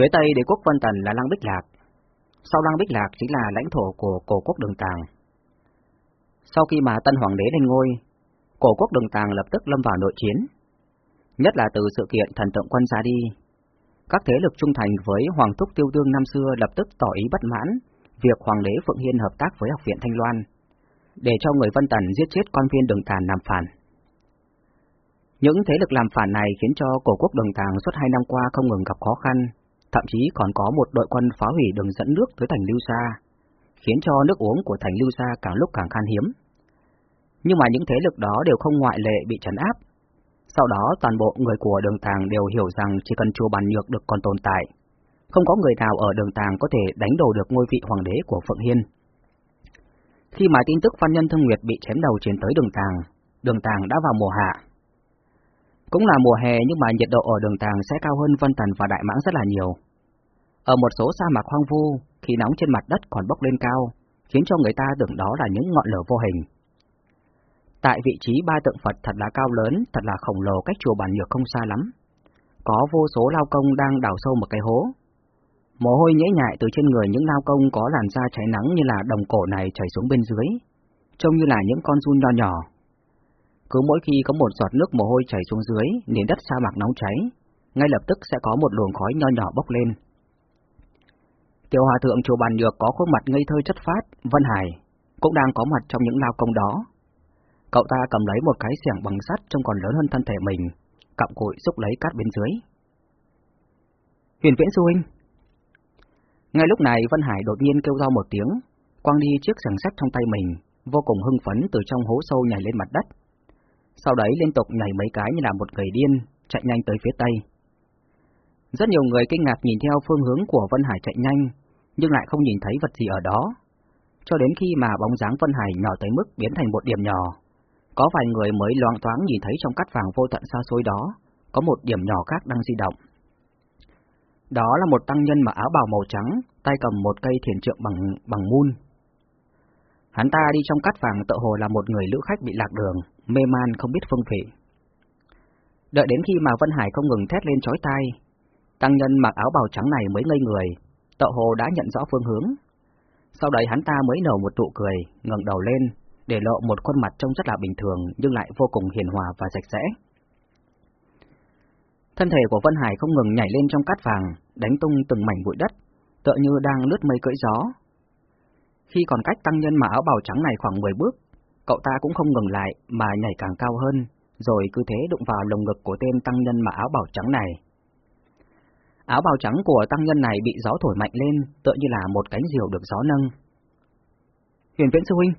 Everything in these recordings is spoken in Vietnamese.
Phía tây đế quốc Vân Tần là Lăng Bích Lạc, sau Lăng Bích Lạc chính là lãnh thổ của cổ quốc Đường Tàng. Sau khi mà Tân Hoàng đế lên ngôi, cổ quốc Đường Tàng lập tức lâm vào nội chiến. Nhất là từ sự kiện thần tượng quân ra đi, các thế lực trung thành với Hoàng thúc Tiêu tương năm xưa lập tức tỏ ý bất mãn việc Hoàng đế Phượng Hiên hợp tác với Học viện Thanh Loan, để cho người Vân Tần giết chết quan viên đường tàng làm phản. Những thế lực làm phản này khiến cho cổ quốc đường tàng suốt hai năm qua không ngừng gặp khó khăn, thậm chí còn có một đội quân phá hủy đường dẫn nước tới thành Lưu Sa, khiến cho nước uống của thành Lưu Sa càng lúc càng khan hiếm. Nhưng mà những thế lực đó đều không ngoại lệ bị trấn áp. Sau đó toàn bộ người của đường tàng đều hiểu rằng chỉ cần chùa bàn nhược được còn tồn tại, không có người nào ở đường tàng có thể đánh đổ được ngôi vị hoàng đế của Phượng Hiên. Khi mà tin tức Văn Nhân Thương Nguyệt bị chém đầu truyền tới đường tàng, đường tàng đã vào mùa hạ. Cũng là mùa hè nhưng mà nhiệt độ ở đường tàng sẽ cao hơn Vân Tần và Đại Mãng rất là nhiều. Ở một số sa mạc hoang vu, khí nóng trên mặt đất còn bốc lên cao, khiến cho người ta tưởng đó là những ngọn lửa vô hình. Tại vị trí ba tượng Phật thật là cao lớn, thật là khổng lồ cách chùa Bản Nhược không xa lắm. Có vô số lao công đang đào sâu một cái hố, Mồ hôi nhễ nhại từ trên người những lao công có làn da cháy nắng như là đồng cổ này chảy xuống bên dưới, trông như là những con run nho nhỏ. Cứ mỗi khi có một giọt nước mồ hôi chảy xuống dưới, nền đất sa mạc nóng cháy, ngay lập tức sẽ có một luồng khói nho nhỏ bốc lên. Tiểu hòa thượng chùa bàn nhược có khuôn mặt ngây thơ chất phát, Vân Hải, cũng đang có mặt trong những lao công đó. Cậu ta cầm lấy một cái xẻng bằng sắt trông còn lớn hơn thân thể mình, cặm cụi xúc lấy cát bên dưới. Huyền Viễn Sư Huynh, ngay lúc này Vân Hải đột nhiên kêu ra một tiếng, quăng đi chiếc xẻng sắt trong tay mình, vô cùng hưng phấn từ trong hố sâu nhảy lên mặt đất. Sau đấy liên tục nhảy mấy cái như là một người điên, chạy nhanh tới phía tây. Rất nhiều người kinh ngạc nhìn theo phương hướng của Vân Hải chạy nhanh, nhưng lại không nhìn thấy vật gì ở đó. Cho đến khi mà bóng dáng Vân Hải nhỏ tới mức biến thành một điểm nhỏ, có vài người mới loang thoáng nhìn thấy trong cắt vàng vô tận xa xôi đó, có một điểm nhỏ khác đang di động. Đó là một tăng nhân mặc áo bào màu trắng, tay cầm một cây thiền trượng bằng bằng mun. Hắn ta đi trong cát vàng tự hồ là một người lữ khách bị lạc đường, mê man không biết phương vị. Đợi đến khi mà Vân Hải không ngừng thét lên chói tai, tăng nhân mặc áo bào trắng này mới ngây người, tợ hồ đã nhận rõ phương hướng. Sau đấy hắn ta mới nở một tụ cười, ngẩng đầu lên, để lộ một khuôn mặt trông rất là bình thường nhưng lại vô cùng hiền hòa và sạch sẽ. Thân thể của Vân Hải không ngừng nhảy lên trong cát vàng, đánh tung từng mảnh bụi đất, tựa như đang lướt mây cưỡi gió. Khi còn cách tăng nhân mà áo bào trắng này khoảng 10 bước, cậu ta cũng không ngừng lại mà nhảy càng cao hơn, rồi cứ thế đụng vào lồng ngực của tên tăng nhân mặc áo bào trắng này. Áo bào trắng của tăng nhân này bị gió thổi mạnh lên, tựa như là một cánh diều được gió nâng. Huyền Viễn Sư Huynh,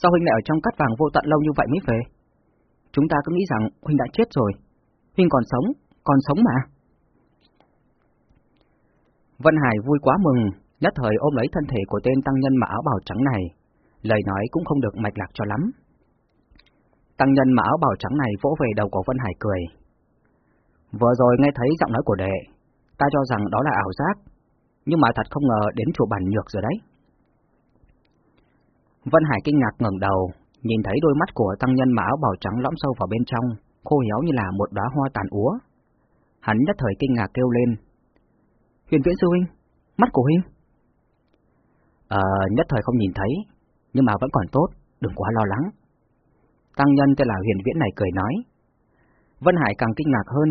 sao Huynh lại ở trong cát vàng vô tận lâu như vậy mới về? Chúng ta cứ nghĩ rằng Huynh đã chết rồi, Huynh còn sống, còn sống mà. Vân Hải vui quá mừng, nhất thời ôm lấy thân thể của tên tăng nhân mặc áo bào trắng này, lời nói cũng không được mạch lạc cho lắm. Tăng nhân mà áo bào trắng này vỗ về đầu của Vân Hải cười. Vừa rồi nghe thấy giọng nói của đệ, ta cho rằng đó là ảo giác, nhưng mà thật không ngờ đến chùa bản nhược rồi đấy. Vân Hải kinh ngạc ngẩng đầu, nhìn thấy đôi mắt của tăng nhân mà áo bào trắng lõm sâu vào bên trong, khô héo như là một đóa hoa tàn úa. Hắn nhất thời kinh ngạc kêu lên. Huyền viễn sư huynh, mắt của huynh. Ờ, nhất thời không nhìn thấy, nhưng mà vẫn còn tốt, đừng quá lo lắng. Tăng nhân tên là huyền viễn này cười nói. Vân Hải càng kinh ngạc hơn.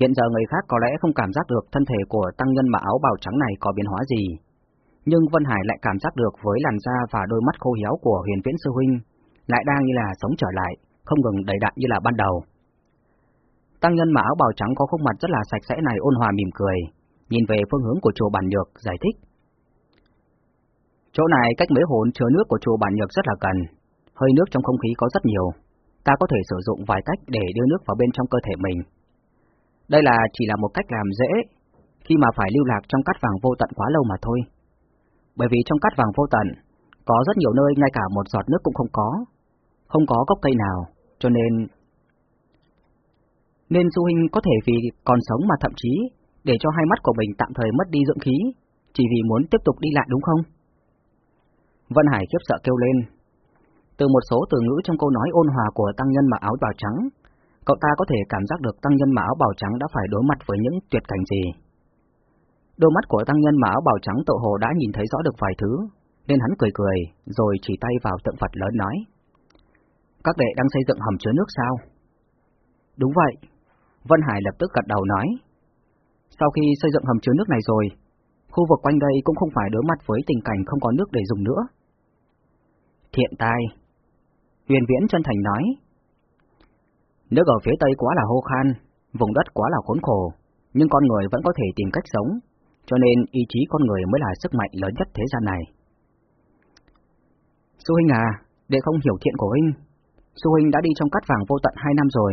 Hiện giờ người khác có lẽ không cảm giác được thân thể của tăng nhân mặc áo bào trắng này có biến hóa gì. Nhưng Vân Hải lại cảm giác được với làn da và đôi mắt khô héo của huyền viễn sư huynh, lại đang như là sống trở lại, không ngừng đầy đặn như là ban đầu. Tăng nhân mà áo bào trắng có khuôn mặt rất là sạch sẽ này ôn hòa mỉm cười, nhìn về phương hướng của chùa Bản Nhược, giải thích. Chỗ này cách mấy hồn chứa nước của chùa Bản Nhược rất là gần, hơi nước trong không khí có rất nhiều, ta có thể sử dụng vài cách để đưa nước vào bên trong cơ thể mình. Đây là chỉ là một cách làm dễ, khi mà phải lưu lạc trong cát vàng vô tận quá lâu mà thôi. Bởi vì trong cát vàng vô tận, có rất nhiều nơi ngay cả một giọt nước cũng không có, không có gốc cây nào, cho nên... Nên Du Hinh có thể vì còn sống mà thậm chí để cho hai mắt của mình tạm thời mất đi dưỡng khí, chỉ vì muốn tiếp tục đi lại đúng không? Vân Hải khiếp sợ kêu lên. Từ một số từ ngữ trong câu nói ôn hòa của tăng nhân mặc áo bào trắng, cậu ta có thể cảm giác được tăng nhân mặc áo bào trắng đã phải đối mặt với những tuyệt cảnh gì. Đôi mắt của tăng nhân mặc áo bào trắng tự hồ đã nhìn thấy rõ được vài thứ, nên hắn cười cười, rồi chỉ tay vào tượng Phật lớn nói. Các đệ đang xây dựng hầm chứa nước sao? Đúng vậy. Vân Hải lập tức gật đầu nói. Sau khi xây dựng hầm chứa nước này rồi, khu vực quanh đây cũng không phải đối mặt với tình cảnh không có nước để dùng nữa. Thiện tai. Huyền Viễn chân thành nói. Nước ở phía tây quá là hô khan, vùng đất quá là khốn khổ, nhưng con người vẫn có thể tìm cách sống, cho nên ý chí con người mới là sức mạnh lớn nhất thế gian này. Sư huynh à, để không hiểu thiện của huynh, sư huynh đã đi trong cát vàng vô tận hai năm rồi.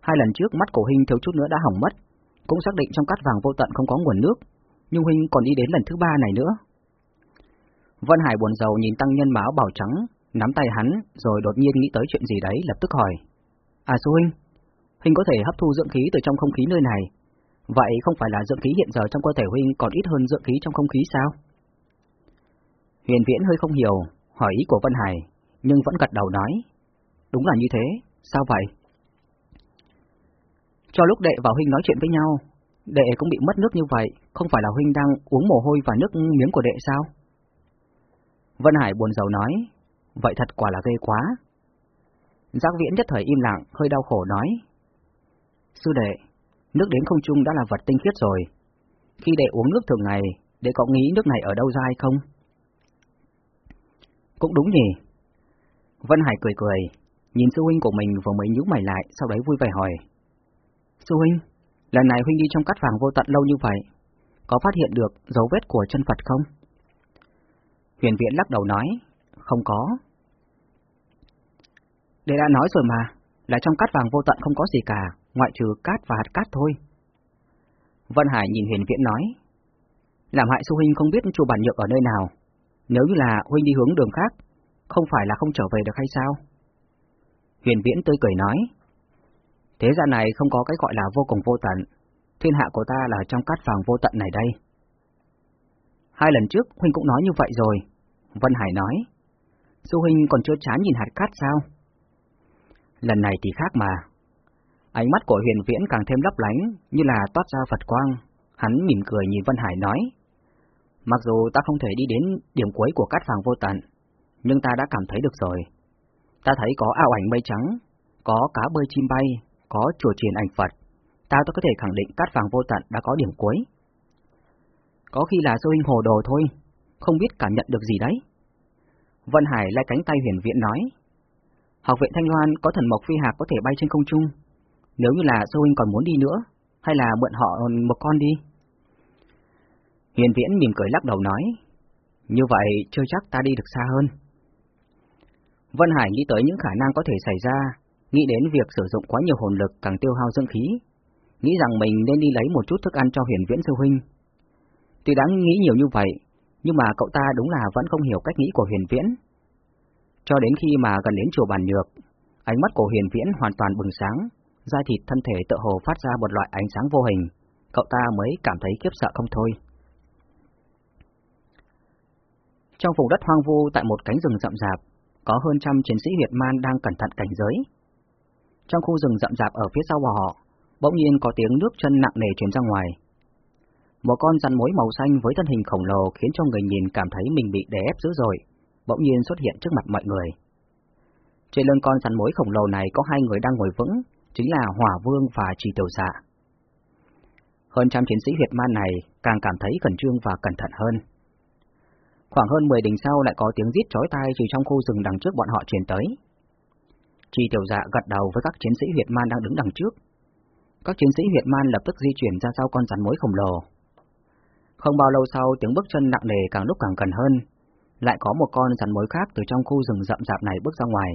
Hai lần trước mắt của huynh thiếu chút nữa đã hỏng mất, cũng xác định trong cát vàng vô tận không có nguồn nước, nhưng huynh còn đi đến lần thứ ba này nữa. Vân Hải buồn rầu nhìn tăng nhân máu bảo trắng, nắm tay hắn, rồi đột nhiên nghĩ tới chuyện gì đấy, lập tức hỏi. À sư huynh, huynh có thể hấp thu dưỡng khí từ trong không khí nơi này, vậy không phải là dưỡng khí hiện giờ trong cơ thể huynh còn ít hơn dưỡng khí trong không khí sao? Huyền Viễn hơi không hiểu, hỏi ý của Vân Hải, nhưng vẫn gật đầu nói. Đúng là như thế, sao vậy? Cho lúc đệ và huynh nói chuyện với nhau, đệ cũng bị mất nước như vậy, không phải là huynh đang uống mồ hôi và nước miếng của đệ sao? Vân Hải buồn rầu nói, vậy thật quả là ghê quá. Giác viễn nhất thời im lặng, hơi đau khổ nói. Sư đệ, nước đến không trung đã là vật tinh khiết rồi. Khi đệ uống nước thường ngày, đệ có nghĩ nước này ở đâu ra hay không? Cũng đúng nhỉ. Vân Hải cười cười, nhìn sư huynh của mình vừa mới nhíu mày lại, sau đấy vui vẻ hỏi. Sư huynh, lần này huynh đi trong cát vàng vô tận lâu như vậy, có phát hiện được dấu vết của chân Phật không? Huyền Viễn lắc đầu nói, không có. Đệ đã nói rồi mà, là trong cát vàng vô tận không có gì cả, ngoại trừ cát và hạt cát thôi. Vân Hải nhìn Huyền Viễn nói, làm hại sư huynh không biết chùa bản nhược ở nơi nào, nếu như là huynh đi hướng đường khác, không phải là không trở về được hay sao? Huyền Viễn tươi cười nói, thế gian này không có cái gọi là vô cùng vô tận, thiên hạ của ta là trong cát vàng vô tận này đây. Hai lần trước huynh cũng nói như vậy rồi. Vân Hải nói, sư huynh còn chưa chán nhìn hạt cát sao? Lần này thì khác mà. Ánh mắt của huyền viễn càng thêm lấp lánh, như là toát ra Phật quang. Hắn mỉm cười nhìn Vân Hải nói, Mặc dù ta không thể đi đến điểm cuối của cát vàng vô tận, nhưng ta đã cảm thấy được rồi. Ta thấy có ảo ảnh mây trắng, có cá bơi chim bay, có chùa truyền ảnh Phật. Ta có thể khẳng định cát vàng vô tận đã có điểm cuối. Có khi là sư huynh hồ đồ thôi, không biết cảm nhận được gì đấy. Vân Hải lại cánh tay huyền viện nói, học viện Thanh Loan có thần mộc phi hạc có thể bay trên không trung, nếu như là sư huynh còn muốn đi nữa, hay là mượn họ một con đi. Huyền Viễn mỉm cười lắc đầu nói, như vậy chưa chắc ta đi được xa hơn. Vân Hải nghĩ tới những khả năng có thể xảy ra, nghĩ đến việc sử dụng quá nhiều hồn lực càng tiêu hao dưỡng khí, nghĩ rằng mình nên đi lấy một chút thức ăn cho Huyền Viễn sư huynh. Tuy đáng nghĩ nhiều như vậy, nhưng mà cậu ta đúng là vẫn không hiểu cách nghĩ của Huyền Viễn. Cho đến khi mà gần đến chùa Bàn Nhược, ánh mắt của Huyền Viễn hoàn toàn bừng sáng, da thịt thân thể tự hồ phát ra một loại ánh sáng vô hình, cậu ta mới cảm thấy kiếp sợ không thôi. Trong vùng đất hoang vu tại một cánh rừng rậm rạp, có hơn trăm chiến sĩ Việt Man đang cẩn thận cảnh giới. Trong khu rừng rậm rạp ở phía sau của họ, bỗng nhiên có tiếng nước chân nặng nề truyền ra ngoài. Một con rắn mối màu xanh với thân hình khổng lồ khiến cho người nhìn cảm thấy mình bị đè ép dữ dội, bỗng nhiên xuất hiện trước mặt mọi người. Trên lưng con rắn mối khổng lồ này có hai người đang ngồi vững, chính là Hỏa Vương và Trì Tiểu Dạ. Hơn trăm chiến sĩ Việt Man này càng cảm thấy khẩn trương và cẩn thận hơn. Khoảng hơn 10 đỉnh sau lại có tiếng rít chói tai từ trong khu rừng đằng trước bọn họ truyền tới. Trì Tiểu Dạ gật đầu với các chiến sĩ Việt Man đang đứng đằng trước. Các chiến sĩ Việt Man lập tức di chuyển ra sau con rắn mối khổng lồ. Không bao lâu sau tiếng bước chân nặng nề càng lúc càng gần hơn, lại có một con rắn mối khác từ trong khu rừng rậm rạp này bước ra ngoài.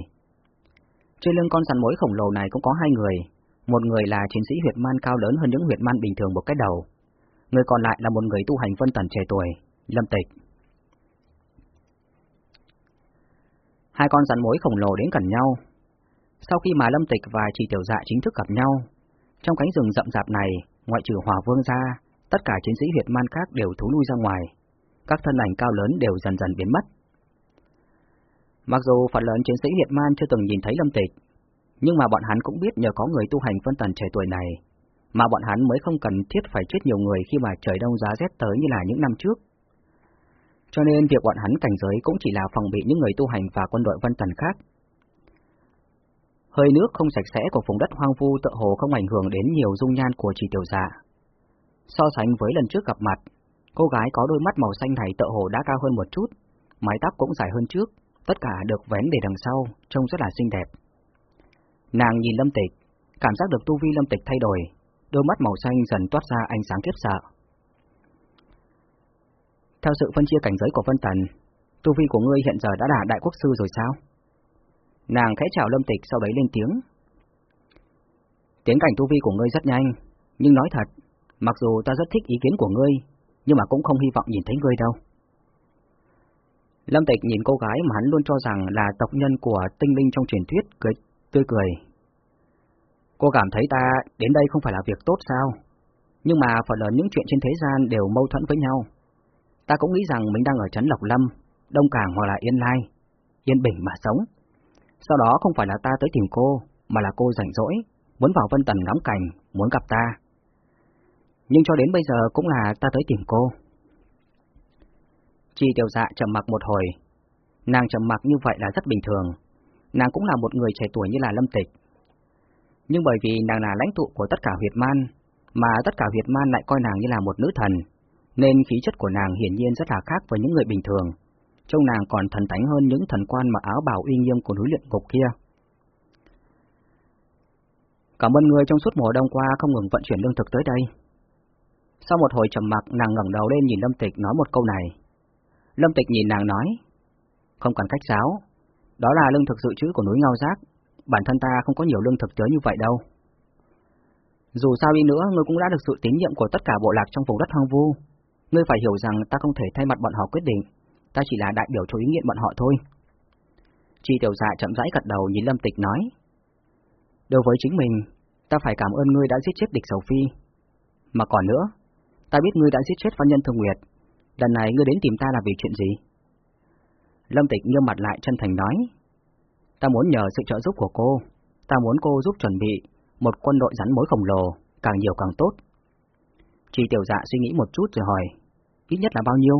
Trên lưng con rắn mối khổng lồ này cũng có hai người, một người là chiến sĩ huyệt man cao lớn hơn những huyệt man bình thường một cái đầu, người còn lại là một người tu hành vân tần trẻ tuổi, Lâm Tịch. Hai con rắn mối khổng lồ đến gần nhau. Sau khi mà Lâm Tịch và Trì Tiểu Dạ chính thức gặp nhau, trong cánh rừng rậm rạp này, ngoại trừ Hòa Vương ra, tất cả chiến sĩ huyệt man khác đều thú lui ra ngoài, các thân ảnh cao lớn đều dần dần biến mất. Mặc dù phần lớn chiến sĩ huyệt man chưa từng nhìn thấy Lâm Tịch, nhưng mà bọn hắn cũng biết nhờ có người tu hành phân tần trẻ tuổi này, mà bọn hắn mới không cần thiết phải chết nhiều người khi mà trời đông giá rét tới như là những năm trước. Cho nên việc bọn hắn cảnh giới cũng chỉ là phòng bị những người tu hành và quân đội Vân Tần khác. Hơi nước không sạch sẽ của vùng đất hoang vu tự hồ không ảnh hưởng đến nhiều dung nhan của chỉ tiểu dạ. So sánh với lần trước gặp mặt, cô gái có đôi mắt màu xanh này tựa hồ đã cao hơn một chút, mái tóc cũng dài hơn trước, tất cả được vén để đằng sau, trông rất là xinh đẹp. Nàng nhìn Lâm Tịch, cảm giác được tu vi Lâm Tịch thay đổi, đôi mắt màu xanh dần toát ra ánh sáng kiếp sợ. Theo sự phân chia cảnh giới của Vân Tần, tu vi của ngươi hiện giờ đã là đại quốc sư rồi sao? Nàng khẽ chào Lâm Tịch sau đấy lên tiếng. Tiến cảnh tu vi của ngươi rất nhanh, nhưng nói thật, mặc dù ta rất thích ý kiến của ngươi, nhưng mà cũng không hy vọng nhìn thấy ngươi đâu. Lâm Tịch nhìn cô gái mà hắn luôn cho rằng là tộc nhân của tinh linh trong truyền thuyết, cười, tươi cười. Cô cảm thấy ta đến đây không phải là việc tốt sao? Nhưng mà phần lớn những chuyện trên thế gian đều mâu thuẫn với nhau. Ta cũng nghĩ rằng mình đang ở Trấn Lộc Lâm, Đông Cảng hoặc là Yên Lai, Yên Bình mà sống. Sau đó không phải là ta tới tìm cô, mà là cô rảnh rỗi, muốn vào Vân Tần ngắm cảnh, muốn gặp ta. Nhưng cho đến bây giờ cũng là ta tới tìm cô. Chi tiểu dạ trầm mặc một hồi. Nàng trầm mặc như vậy là rất bình thường. Nàng cũng là một người trẻ tuổi như là Lâm Tịch. Nhưng bởi vì nàng là lãnh tụ của tất cả huyệt man, mà tất cả huyệt man lại coi nàng như là một nữ thần, nên khí chất của nàng hiển nhiên rất là khác với những người bình thường. Trông nàng còn thần thánh hơn những thần quan mặc áo bào uy nghiêm của núi luyện ngục kia. Cảm ơn người trong suốt mùa đông qua không ngừng vận chuyển lương thực tới đây. Sau một hồi trầm mặc, nàng ngẩng đầu lên nhìn Lâm Tịch nói một câu này. Lâm Tịch nhìn nàng nói, không cần cách giáo, đó là lương thực dự trữ của núi Ngao Giác, bản thân ta không có nhiều lương thực tới như vậy đâu. Dù sao đi nữa, ngươi cũng đã được sự tín nhiệm của tất cả bộ lạc trong vùng đất hoang vu. Ngươi phải hiểu rằng ta không thể thay mặt bọn họ quyết định, ta chỉ là đại biểu cho ý nguyện bọn họ thôi. Chi tiểu dạ chậm rãi gật đầu nhìn Lâm Tịch nói. Đối với chính mình, ta phải cảm ơn ngươi đã giết chết địch sầu phi. Mà còn nữa, ta biết ngươi đã giết chết văn nhân thương nguyệt, lần này ngươi đến tìm ta là vì chuyện gì? Lâm Tịch nghiêm mặt lại chân thành nói. Ta muốn nhờ sự trợ giúp của cô, ta muốn cô giúp chuẩn bị một quân đội rắn mối khổng lồ, càng nhiều càng tốt. chị tiểu dạ suy nghĩ một chút rồi hỏi, ít nhất là bao nhiêu?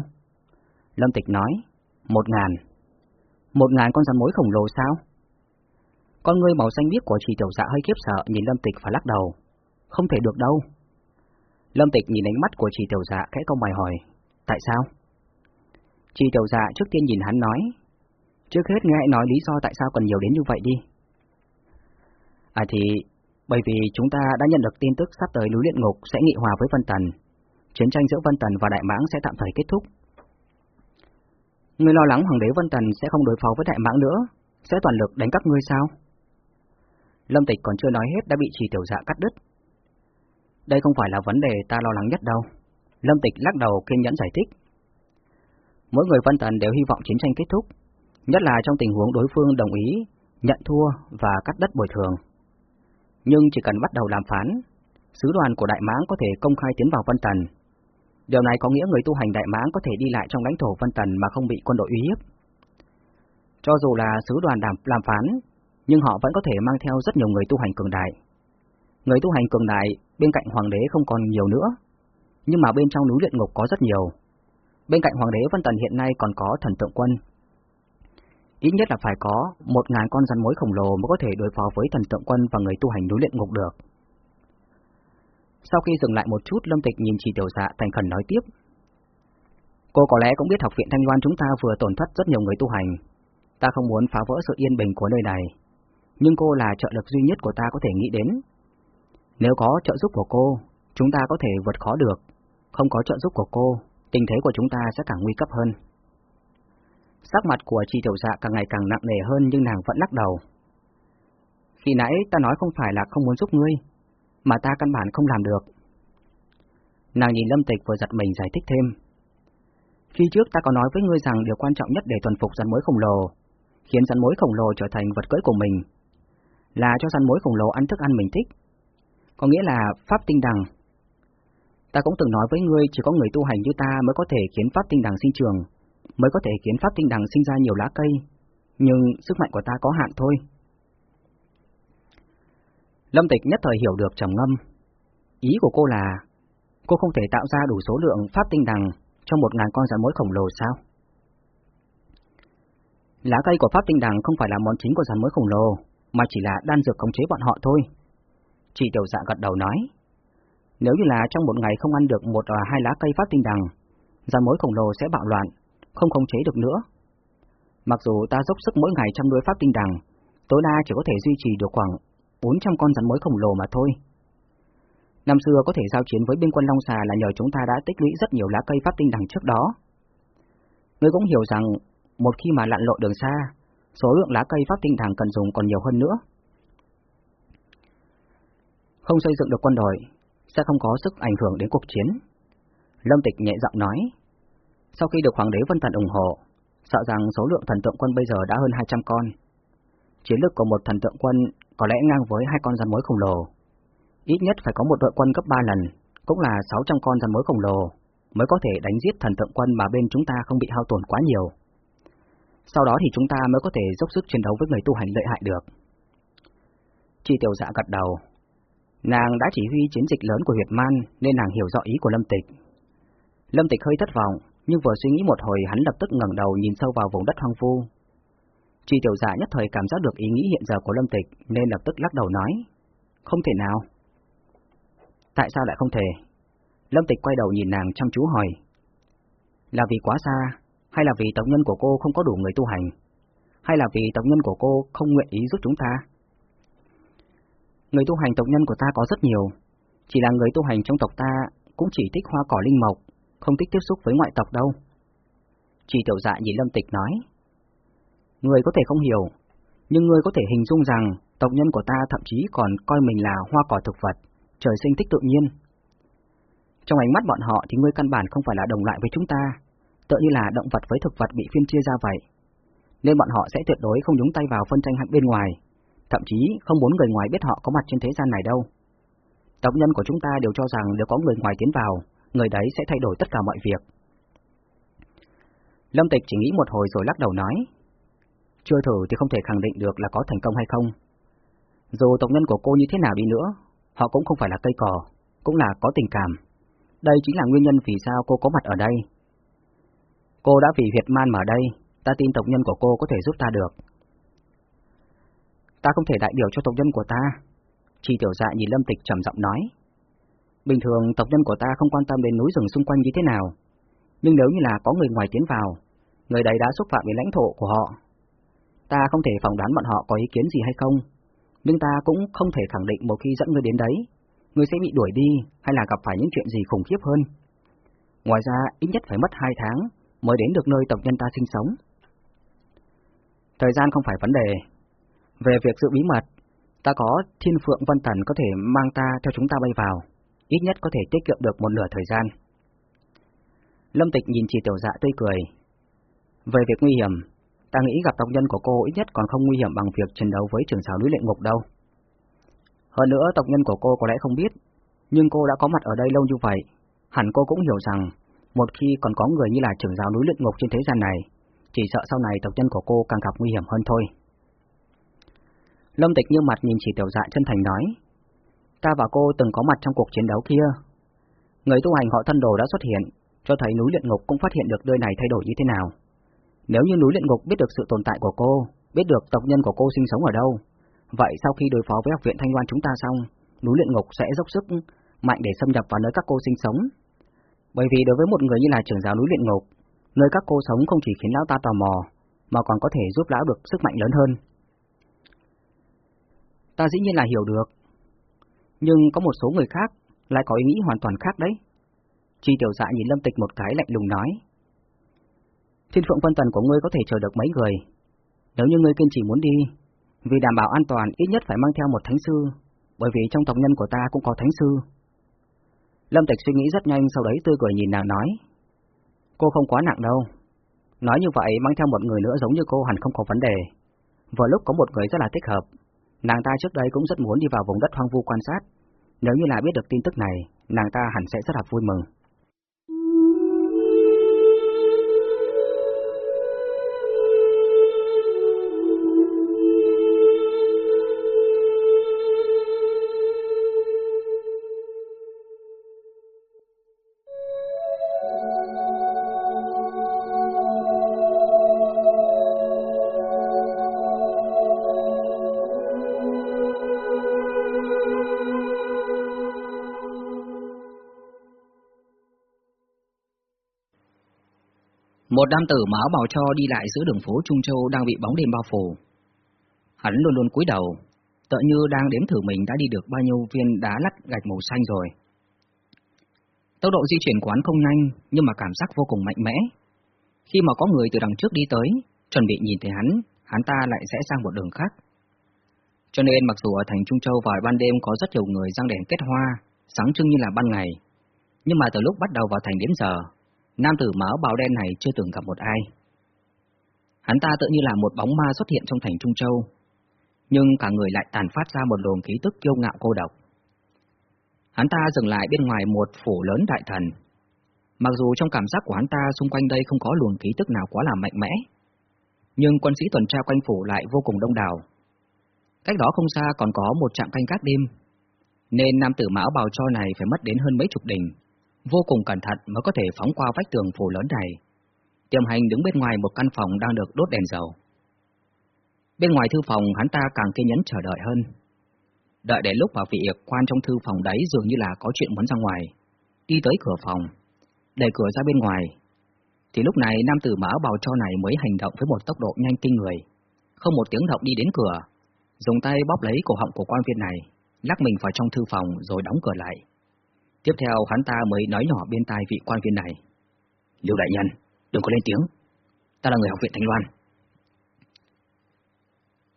Lâm Tịch nói, một ngàn. Một ngàn con rắn mối khổng lồ sao? Con ngươi màu xanh biếc của chị tiểu dạ hơi kiếp sợ nhìn Lâm Tịch phải lắc đầu. Không thể được đâu. Lâm Tịch nhìn ánh mắt của chị tiểu dạ khẽ câu mày hỏi, tại sao? Chị tiểu dạ trước tiên nhìn hắn nói, trước hết nghe nói lý do tại sao cần nhiều đến như vậy đi. À thì, bởi vì chúng ta đã nhận được tin tức sắp tới núi luyện ngục sẽ nghị hòa với Vân Tần. Chiến tranh giữa Vân Tần và Đại Mãng sẽ tạm thời kết thúc. Ngươi lo lắng Hoàng đế Vân Tần sẽ không đối phó với Đại Mãng nữa, sẽ toàn lực đánh các ngươi sao? Lâm Tịch còn chưa nói hết đã bị trì tiểu dạ cắt đứt. Đây không phải là vấn đề ta lo lắng nhất đâu. Lâm Tịch lắc đầu kiên nhẫn giải thích. Mỗi người phân Tần đều hy vọng chiến tranh kết thúc, nhất là trong tình huống đối phương đồng ý nhận thua và cắt đất bồi thường. Nhưng chỉ cần bắt đầu làm phán, sứ đoàn của Đại Mãng có thể công khai tiến vào Vân Tần. Điều này có nghĩa người tu hành Đại Mãng có thể đi lại trong lãnh thổ Vân Tần mà không bị quân đội uy hiếp. Cho dù là sứ đoàn làm, làm phán, nhưng họ vẫn có thể mang theo rất nhiều người tu hành cường đại. Người tu hành cường đại bên cạnh hoàng đế không còn nhiều nữa, nhưng mà bên trong núi luyện ngục có rất nhiều. Bên cạnh hoàng đế Vân Tần hiện nay còn có thần tượng quân, Ít nhất là phải có một ngàn con rắn mối khổng lồ mới có thể đối phó với thần tượng quân và người tu hành núi luyện ngục được. Sau khi dừng lại một chút, Lâm Tịch nhìn chỉ tiểu dạ thành khẩn nói tiếp. Cô có lẽ cũng biết học viện Thanh Loan chúng ta vừa tổn thất rất nhiều người tu hành. Ta không muốn phá vỡ sự yên bình của nơi này, nhưng cô là trợ lực duy nhất của ta có thể nghĩ đến. Nếu có trợ giúp của cô, chúng ta có thể vượt khó được. Không có trợ giúp của cô, tình thế của chúng ta sẽ càng nguy cấp hơn. Sắc mặt của chị tiểu dạ càng ngày càng nặng nề hơn nhưng nàng vẫn lắc đầu. Khi nãy ta nói không phải là không muốn giúp ngươi, mà ta căn bản không làm được. Nàng nhìn Lâm Tịch vừa giật mình giải thích thêm. Khi trước ta có nói với ngươi rằng điều quan trọng nhất để tuần phục rắn mối khổng lồ, khiến rắn mối khổng lồ trở thành vật cưỡi của mình, là cho rắn mối khổng lồ ăn thức ăn mình thích. Có nghĩa là pháp tinh đằng. Ta cũng từng nói với ngươi chỉ có người tu hành như ta mới có thể khiến pháp tinh đằng sinh trường, mới có thể khiến pháp tinh đằng sinh ra nhiều lá cây, nhưng sức mạnh của ta có hạn thôi. Lâm Tịch nhất thời hiểu được trầm ngâm. Ý của cô là cô không thể tạo ra đủ số lượng pháp tinh đằng cho một ngàn con rắn mối khổng lồ sao? Lá cây của pháp tinh đằng không phải là món chính của rắn mối khổng lồ, mà chỉ là đan dược khống chế bọn họ thôi. Chị tiểu dạ gật đầu nói, nếu như là trong một ngày không ăn được một hoặc hai lá cây pháp tinh đằng, gian mối khổng lồ sẽ bạo loạn, không khống chế được nữa. Mặc dù ta dốc sức mỗi ngày chăm nuôi pháp tinh đằng, tối đa chỉ có thể duy trì được khoảng 400 con rắn mối khổng lồ mà thôi. Năm xưa có thể giao chiến với biên quân Long Xà là nhờ chúng ta đã tích lũy rất nhiều lá cây pháp tinh đằng trước đó. Ngươi cũng hiểu rằng, một khi mà lặn lộ đường xa, số lượng lá cây pháp tinh đằng cần dùng còn nhiều hơn nữa. Không xây dựng được quân đội, sẽ không có sức ảnh hưởng đến cuộc chiến. Lâm Tịch nhẹ giọng nói, sau khi được Hoàng đế Vân Thần ủng hộ, sợ rằng số lượng thần tượng quân bây giờ đã hơn 200 con. Chiến lược của một thần tượng quân có lẽ ngang với hai con rắn mối khổng lồ. Ít nhất phải có một đội quân gấp 3 lần, cũng là 600 con rắn mối khổng lồ, mới có thể đánh giết thần tượng quân mà bên chúng ta không bị hao tổn quá nhiều. Sau đó thì chúng ta mới có thể dốc sức chiến đấu với người tu hành lợi hại được. Chi tiểu dạ gật đầu. Nàng đã chỉ huy chiến dịch lớn của huyệt man nên nàng hiểu rõ ý của Lâm Tịch. Lâm Tịch hơi thất vọng, nhưng vừa suy nghĩ một hồi hắn lập tức ngẩng đầu nhìn sâu vào vùng đất hoang vu. Chi tiểu dạ nhất thời cảm giác được ý nghĩ hiện giờ của Lâm Tịch nên lập tức lắc đầu nói. Không thể nào. Tại sao lại không thể? Lâm Tịch quay đầu nhìn nàng chăm chú hỏi. Là vì quá xa, hay là vì tộc nhân của cô không có đủ người tu hành? Hay là vì tộc nhân của cô không nguyện ý giúp chúng ta? Người tu hành tộc nhân của ta có rất nhiều, chỉ là người tu hành trong tộc ta cũng chỉ thích hoa cỏ linh mộc, không thích tiếp xúc với ngoại tộc đâu. Chỉ tiểu dạ nhìn Lâm Tịch nói. Người có thể không hiểu, nhưng người có thể hình dung rằng tộc nhân của ta thậm chí còn coi mình là hoa cỏ thực vật, trời sinh thích tự nhiên. Trong ánh mắt bọn họ thì ngươi căn bản không phải là đồng loại với chúng ta, tự như là động vật với thực vật bị phiên chia ra vậy. Nên bọn họ sẽ tuyệt đối không nhúng tay vào phân tranh hạng bên ngoài, thậm chí không muốn người ngoài biết họ có mặt trên thế gian này đâu. Tộc nhân của chúng ta đều cho rằng nếu có người ngoài tiến vào, người đấy sẽ thay đổi tất cả mọi việc. Lâm Tịch chỉ nghĩ một hồi rồi lắc đầu nói, chưa thử thì không thể khẳng định được là có thành công hay không. Dù tộc nhân của cô như thế nào đi nữa, họ cũng không phải là cây cỏ, cũng là có tình cảm. Đây chính là nguyên nhân vì sao cô có mặt ở đây. Cô đã vì huyệt man mà ở đây, ta tin tộc nhân của cô có thể giúp ta được. Ta không thể đại biểu cho tộc nhân của ta. Chi tiểu dạ nhìn Lâm Tịch trầm giọng nói. Bình thường tộc nhân của ta không quan tâm đến núi rừng xung quanh như thế nào, nhưng nếu như là có người ngoài tiến vào, người đấy đã xúc phạm đến lãnh thổ của họ. Ta không thể phỏng đoán bọn họ có ý kiến gì hay không, nhưng ta cũng không thể khẳng định một khi dẫn người đến đấy, người sẽ bị đuổi đi hay là gặp phải những chuyện gì khủng khiếp hơn. Ngoài ra, ít nhất phải mất hai tháng mới đến được nơi tộc nhân ta sinh sống. Thời gian không phải vấn đề. Về việc giữ bí mật, ta có thiên phượng vân thần có thể mang ta theo chúng ta bay vào, ít nhất có thể tiết kiệm được một nửa thời gian. Lâm Tịch nhìn chị tiểu dạ tươi cười. Về việc nguy hiểm, ta nghĩ gặp tộc nhân của cô ít nhất còn không nguy hiểm bằng việc chiến đấu với trưởng giáo núi lệ ngục đâu. Hơn nữa tộc nhân của cô có lẽ không biết, nhưng cô đã có mặt ở đây lâu như vậy, hẳn cô cũng hiểu rằng một khi còn có người như là trưởng giáo núi luyện ngục trên thế gian này, chỉ sợ sau này tộc nhân của cô càng gặp nguy hiểm hơn thôi. Lâm Tịch như mặt nhìn chỉ tiểu dạ chân thành nói, ta và cô từng có mặt trong cuộc chiến đấu kia. Người tu hành họ thân đồ đã xuất hiện, cho thấy núi luyện ngục cũng phát hiện được nơi này thay đổi như thế nào. Nếu như núi luyện ngục biết được sự tồn tại của cô, biết được tộc nhân của cô sinh sống ở đâu, vậy sau khi đối phó với học viện Thanh Loan chúng ta xong, núi luyện ngục sẽ dốc sức mạnh để xâm nhập vào nơi các cô sinh sống, bởi vì đối với một người như là trưởng giáo núi luyện ngục, nơi các cô sống không chỉ khiến lão ta tò mò, mà còn có thể giúp lão được sức mạnh lớn hơn. Ta dĩ nhiên là hiểu được, nhưng có một số người khác lại có ý nghĩ hoàn toàn khác đấy. Chi tiểu dạ nhìn Lâm Tịch một cái lạnh lùng nói. Thiên phượng vân tần của ngươi có thể chờ được mấy người. Nếu như ngươi kiên trì muốn đi, vì đảm bảo an toàn ít nhất phải mang theo một thánh sư, bởi vì trong tộc nhân của ta cũng có thánh sư. Lâm Tịch suy nghĩ rất nhanh sau đấy tươi cười nhìn nàng nói. Cô không quá nặng đâu. Nói như vậy mang theo một người nữa giống như cô hẳn không có vấn đề. Vừa lúc có một người rất là thích hợp. Nàng ta trước đây cũng rất muốn đi vào vùng đất hoang vu quan sát. Nếu như là biết được tin tức này, nàng ta hẳn sẽ rất là vui mừng. Một nam tử máu bào cho đi lại giữa đường phố Trung Châu đang bị bóng đêm bao phủ. Hắn luôn luôn cúi đầu, tựa như đang đếm thử mình đã đi được bao nhiêu viên đá lắt gạch màu xanh rồi. Tốc độ di chuyển của hắn không nhanh, nhưng mà cảm giác vô cùng mạnh mẽ. Khi mà có người từ đằng trước đi tới, chuẩn bị nhìn thấy hắn, hắn ta lại sẽ sang một đường khác. Cho nên mặc dù ở thành Trung Châu vào ban đêm có rất nhiều người răng đèn kết hoa, sáng trưng như là ban ngày, nhưng mà từ lúc bắt đầu vào thành đến giờ, nam tử máu bào đen này chưa từng gặp một ai. Hắn ta tự như là một bóng ma xuất hiện trong thành Trung Châu, nhưng cả người lại tàn phát ra một luồng khí tức kiêu ngạo cô độc. Hắn ta dừng lại bên ngoài một phủ lớn đại thần. Mặc dù trong cảm giác của hắn ta xung quanh đây không có luồng khí tức nào quá là mạnh mẽ, nhưng quân sĩ tuần tra quanh phủ lại vô cùng đông đảo. Cách đó không xa còn có một trạm canh gác đêm, nên nam tử mão bào cho này phải mất đến hơn mấy chục đỉnh vô cùng cẩn thận mới có thể phóng qua vách tường phủ lớn này. Tiềm hành đứng bên ngoài một căn phòng đang được đốt đèn dầu. Bên ngoài thư phòng hắn ta càng kiên nhẫn chờ đợi hơn. Đợi đến lúc mà vị quan trong thư phòng đấy dường như là có chuyện muốn ra ngoài, đi tới cửa phòng, đẩy cửa ra bên ngoài, thì lúc này nam tử mã bào cho này mới hành động với một tốc độ nhanh kinh người, không một tiếng động đi đến cửa, dùng tay bóp lấy cổ họng của quan viên này, lắc mình vào trong thư phòng rồi đóng cửa lại. Tiếp theo hắn ta mới nói nhỏ bên tai vị quan viên này. Lưu đại nhân, đừng có lên tiếng, ta là người học viện Thanh Loan.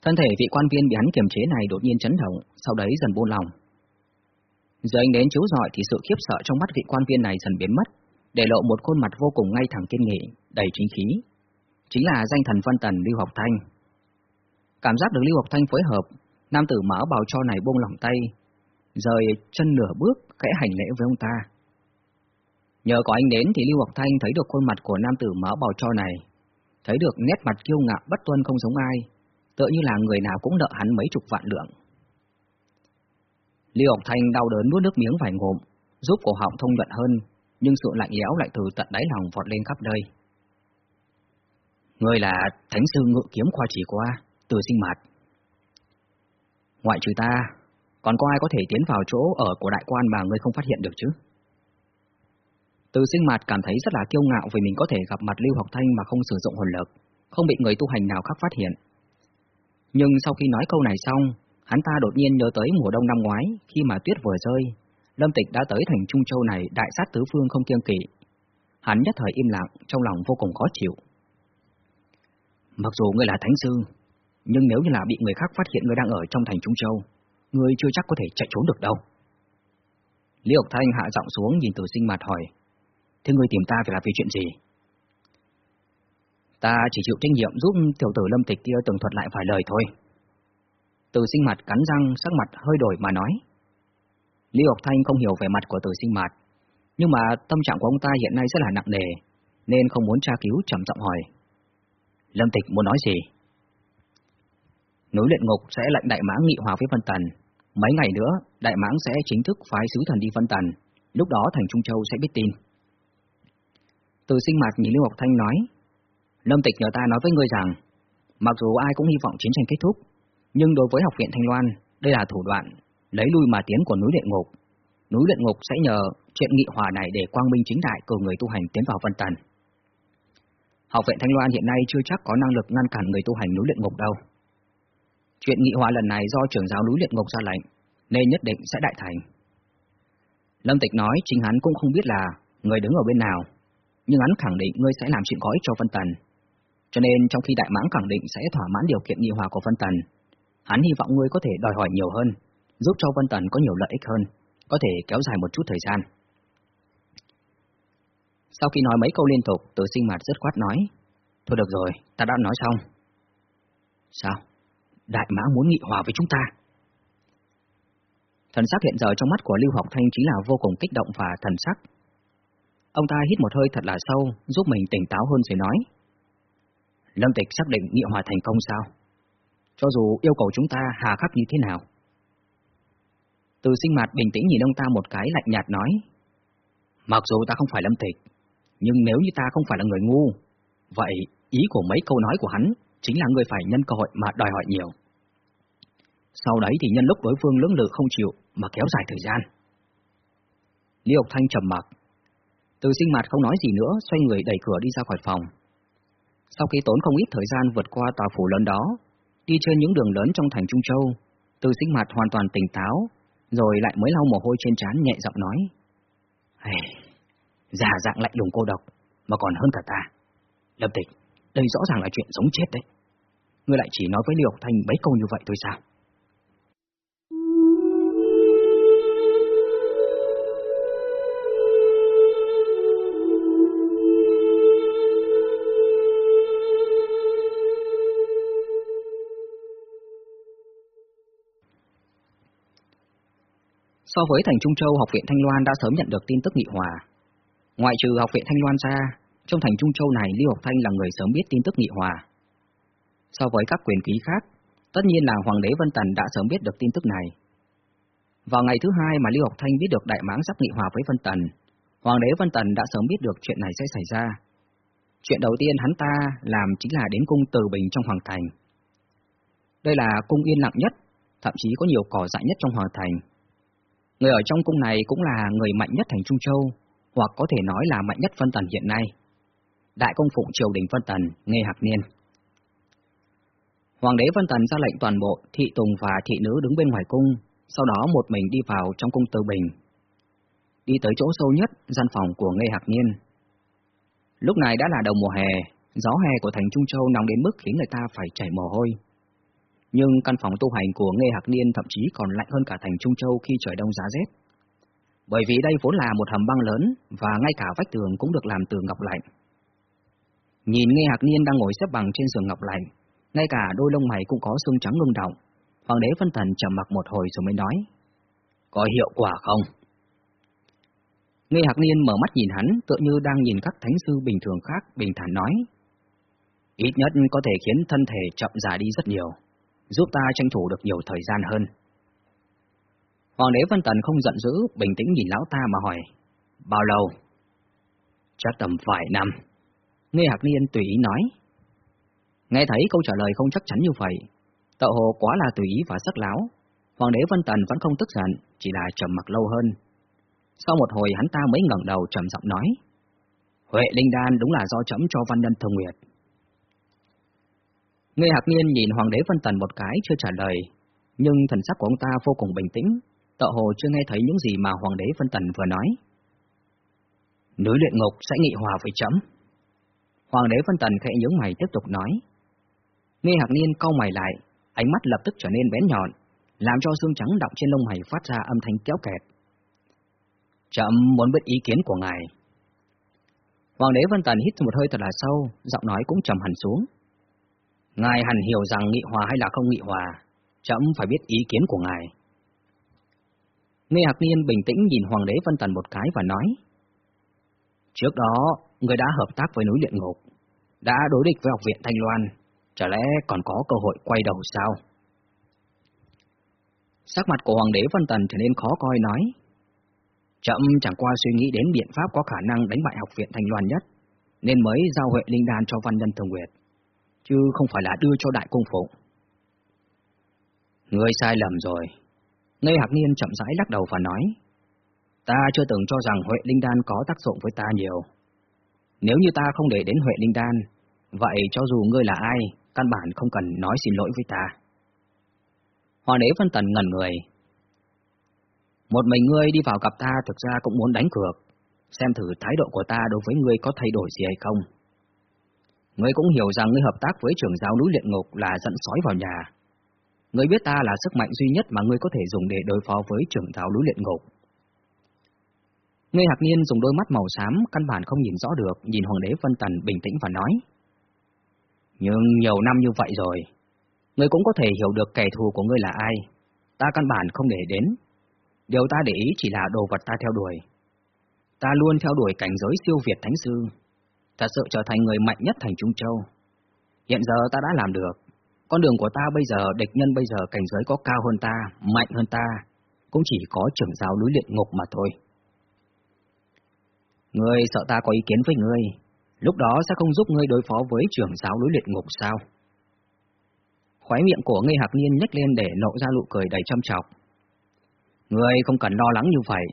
Thân thể vị quan viên bị hắn kiềm chế này đột nhiên chấn động, sau đấy dần buông lòng. Giờ anh đến chiếu rọi thì sự khiếp sợ trong mắt vị quan viên này dần biến mất, để lộ một khuôn mặt vô cùng ngay thẳng kiên nghị, đầy chính khí. Chính là danh thần văn tần Lưu Học Thanh. Cảm giác được Lưu Học Thanh phối hợp, nam tử mở bào cho này buông lỏng tay, rời chân nửa bước, khẽ hành lễ với ông ta. Nhờ có anh đến thì Lưu Học Thanh thấy được khuôn mặt của nam tử mở bào cho này, thấy được nét mặt kiêu ngạo bất tuân không giống ai, tựa như là người nào cũng nợ hắn mấy chục vạn lượng. Lưu Học Thanh đau đớn nuốt nước miếng vài ngụm, giúp cổ họng thông nhuận hơn, nhưng sự lạnh lẽo lại từ tận đáy lòng vọt lên khắp nơi. Người là Thánh sư ngự kiếm khoa chỉ qua, từ sinh mạt. Ngoại trừ ta, còn có ai có thể tiến vào chỗ ở của đại quan mà người không phát hiện được chứ? Từ sinh mạt cảm thấy rất là kiêu ngạo vì mình có thể gặp mặt Lưu Học Thanh mà không sử dụng hồn lực, không bị người tu hành nào khác phát hiện. Nhưng sau khi nói câu này xong, hắn ta đột nhiên nhớ tới mùa đông năm ngoái, khi mà tuyết vừa rơi, Lâm Tịch đã tới thành Trung Châu này đại sát tứ phương không kiêng kỵ. Hắn nhất thời im lặng, trong lòng vô cùng khó chịu. Mặc dù ngươi là thánh sư, nhưng nếu như là bị người khác phát hiện ngươi đang ở trong thành Trung Châu, ngươi chưa chắc có thể chạy trốn được đâu. Lý Học Thanh hạ giọng xuống nhìn Từ Sinh mặt hỏi, thế ngươi tìm ta phải là vì chuyện gì? Ta chỉ chịu trách nhiệm giúp tiểu tử Lâm Tịch kia tường thuật lại vài lời thôi. Từ Sinh mặt cắn răng, sắc mặt hơi đổi mà nói. Lý Học Thanh không hiểu về mặt của Từ Sinh mặt, nhưng mà tâm trạng của ông ta hiện nay rất là nặng nề, nên không muốn tra cứu trầm giọng hỏi. Lâm Tịch muốn nói gì? Núi luyện ngục sẽ lệnh đại mã nghị hòa với Vân Tần. Mấy ngày nữa, đại mãng sẽ chính thức phái sứ thần đi phân Tần. Lúc đó thành Trung Châu sẽ biết tin. Từ sinh mặt nhìn Lưu Ngọc Thanh nói, Lâm Tịch nhờ ta nói với ngươi rằng, mặc dù ai cũng hy vọng chiến tranh kết thúc, nhưng đối với học viện Thanh Loan, đây là thủ đoạn lấy lui mà tiến của núi luyện ngục. Núi luyện ngục sẽ nhờ chuyện nghị hòa này để quang minh chính đại cử người tu hành tiến vào phân Tần. Học viện Thanh Loan hiện nay chưa chắc có năng lực ngăn cản người tu hành núi luyện ngục đâu. Chuyện nghị hòa lần này do trưởng giáo núi luyện ngục ra lệnh, nên nhất định sẽ đại thành. Lâm Tịch nói chính hắn cũng không biết là người đứng ở bên nào, nhưng hắn khẳng định ngươi sẽ làm chuyện có ích cho Vân Tần. Cho nên trong khi Đại Mãng khẳng định sẽ thỏa mãn điều kiện nghị hòa của Vân Tần, hắn hy vọng ngươi có thể đòi hỏi nhiều hơn, giúp cho Vân Tần có nhiều lợi ích hơn, có thể kéo dài một chút thời gian. Sau khi nói mấy câu liên tục, từ sinh mặt rất quát nói, Thôi được rồi, ta đã nói xong. Sao? Đại mã muốn nghị hòa với chúng ta. Thần sắc hiện giờ trong mắt của Lưu Học Thanh chính là vô cùng kích động và thần sắc. Ông ta hít một hơi thật là sâu, giúp mình tỉnh táo hơn rồi nói. Lâm Tịch xác định nghị hòa thành công sao? Cho dù yêu cầu chúng ta hà khắc như thế nào? Từ sinh mặt bình tĩnh nhìn ông ta một cái lạnh nhạt nói. Mặc dù ta không phải Lâm Tịch, nhưng nếu như ta không phải là người ngu, vậy ý của mấy câu nói của hắn chính là người phải nhân cơ hội mà đòi hỏi nhiều. Sau đấy thì nhân lúc đối phương lưỡng lự không chịu mà kéo dài thời gian. Lý Thanh trầm mặc. Từ sinh mặt không nói gì nữa, xoay người đẩy cửa đi ra khỏi phòng, Sau khi tốn không ít thời gian vượt qua tòa phủ lớn đó, đi trên những đường lớn trong thành Trung Châu, từ sinh mặt hoàn toàn tỉnh táo, rồi lại mới lau mồ hôi trên trán nhẹ giọng nói. Hey, già dạng lạnh lùng cô độc, mà còn hơn cả ta. Lâm Tịch, đây rõ ràng là chuyện sống chết đấy. Ngươi lại chỉ nói với Liễu Thanh mấy câu như vậy thôi sao? So với thành Trung Châu, học viện Thanh Loan đã sớm nhận được tin tức nghị hòa. Ngoại trừ học viện Thanh Loan ra, trong thành Trung Châu này Lưu Học Thanh là người sớm biết tin tức nghị hòa. So với các quyền quý khác, tất nhiên là Hoàng đế Vân Tần đã sớm biết được tin tức này. Vào ngày thứ hai mà Lưu Học Thanh biết được đại mãng sắp nghị hòa với Vân Tần, Hoàng đế Vân Tần đã sớm biết được chuyện này sẽ xảy ra. Chuyện đầu tiên hắn ta làm chính là đến cung Từ Bình trong Hoàng Thành. Đây là cung yên lặng nhất, thậm chí có nhiều cỏ dại nhất trong Hoàng Thành Người ở trong cung này cũng là người mạnh nhất thành Trung Châu, hoặc có thể nói là mạnh nhất vân tần hiện nay. Đại công phụng triều đình Vân tần, Nghê Hạc Niên. Hoàng đế Vân Tần ra lệnh toàn bộ thị tùng và thị nữ đứng bên ngoài cung, sau đó một mình đi vào trong cung Từ Bình. Đi tới chỗ sâu nhất, gian phòng của Nghê Hạc Niên. Lúc này đã là đầu mùa hè, gió hè của thành Trung Châu nóng đến mức khiến người ta phải chảy mồ hôi nhưng căn phòng tu hành của Nghê Hạc Niên thậm chí còn lạnh hơn cả thành Trung Châu khi trời đông giá rét. Bởi vì đây vốn là một hầm băng lớn và ngay cả vách tường cũng được làm từ ngọc lạnh. Nhìn Nghe Hạc Niên đang ngồi xếp bằng trên giường ngọc lạnh, ngay cả đôi lông mày cũng có xương trắng ngưng động. Hoàng đế Vân Thần trầm mặc một hồi rồi mới nói: "Có hiệu quả không?" Nghe Hạc Niên mở mắt nhìn hắn, tựa như đang nhìn các thánh sư bình thường khác, bình thản nói: "Ít nhất có thể khiến thân thể chậm già đi rất nhiều." giúp ta tranh thủ được nhiều thời gian hơn. Hoàng đế Vân Tần không giận dữ, bình tĩnh nhìn lão ta mà hỏi, bao lâu? Chắc tầm vài năm. Nghe Hạc Niên tùy ý nói. Nghe thấy câu trả lời không chắc chắn như vậy, tậu hồ quá là tùy ý và sắc láo. Hoàng đế Vân Tần vẫn không tức giận, chỉ là trầm mặc lâu hơn. Sau một hồi hắn ta mới ngẩng đầu trầm giọng nói, Huệ Linh Đan đúng là do chấm cho văn nhân thông nguyệt. Nghe Hạc Niên nhìn Hoàng đế Vân Tần một cái chưa trả lời, nhưng thần sắc của ông ta vô cùng bình tĩnh, tợ hồ chưa nghe thấy những gì mà Hoàng đế Vân Tần vừa nói. Núi luyện ngục sẽ nghị hòa với chấm. Hoàng đế Vân Tần khẽ nhướng mày tiếp tục nói. Nghe Hạc Niên cau mày lại, ánh mắt lập tức trở nên bén nhọn, làm cho xương trắng đọng trên lông mày phát ra âm thanh kéo kẹt. Chậm muốn biết ý kiến của ngài. Hoàng đế Vân Tần hít một hơi thật là sâu, giọng nói cũng trầm hẳn xuống. Ngài hẳn hiểu rằng nghị hòa hay là không nghị hòa, chậm phải biết ý kiến của ngài. Nghe Hạc Niên bình tĩnh nhìn Hoàng đế Vân Tần một cái và nói, Trước đó, người đã hợp tác với núi luyện ngục, đã đối địch với học viện Thanh Loan, chả lẽ còn có cơ hội quay đầu sao? Sắc mặt của Hoàng đế Vân Tần trở nên khó coi nói, Chậm chẳng qua suy nghĩ đến biện pháp có khả năng đánh bại học viện Thanh Loan nhất, nên mới giao Huệ Linh Đan cho Văn Nhân Thường Nguyệt chứ không phải là đưa cho đại cung phụng. Ngươi sai lầm rồi. Ngây Hạc Niên chậm rãi lắc đầu và nói, ta chưa từng cho rằng Huệ Linh Đan có tác dụng với ta nhiều. Nếu như ta không để đến Huệ Linh Đan, vậy cho dù ngươi là ai, căn bản không cần nói xin lỗi với ta. Hoàng đế phân tần ngẩn người. Một mình ngươi đi vào gặp ta thực ra cũng muốn đánh cược, xem thử thái độ của ta đối với ngươi có thay đổi gì hay không. Ngươi cũng hiểu rằng ngươi hợp tác với trưởng giáo núi luyện ngục là dẫn sói vào nhà. Ngươi biết ta là sức mạnh duy nhất mà ngươi có thể dùng để đối phó với trưởng giáo núi luyện ngục. Ngươi hạc niên dùng đôi mắt màu xám, căn bản không nhìn rõ được, nhìn Hoàng đế Vân Tần bình tĩnh và nói. Nhưng nhiều năm như vậy rồi, ngươi cũng có thể hiểu được kẻ thù của ngươi là ai. Ta căn bản không để đến. Điều ta để ý chỉ là đồ vật ta theo đuổi. Ta luôn theo đuổi cảnh giới siêu việt thánh sư, thật sự trở thành người mạnh nhất thành Trung Châu. Hiện giờ ta đã làm được, con đường của ta bây giờ, địch nhân bây giờ cảnh giới có cao hơn ta, mạnh hơn ta, cũng chỉ có trưởng giáo núi luyện ngục mà thôi. Ngươi sợ ta có ý kiến với ngươi, lúc đó sẽ không giúp ngươi đối phó với trưởng giáo núi liệt ngục sao? Khói miệng của ngươi hạc niên nhếch lên để nộ ra nụ cười đầy châm chọc. Ngươi không cần lo lắng như vậy,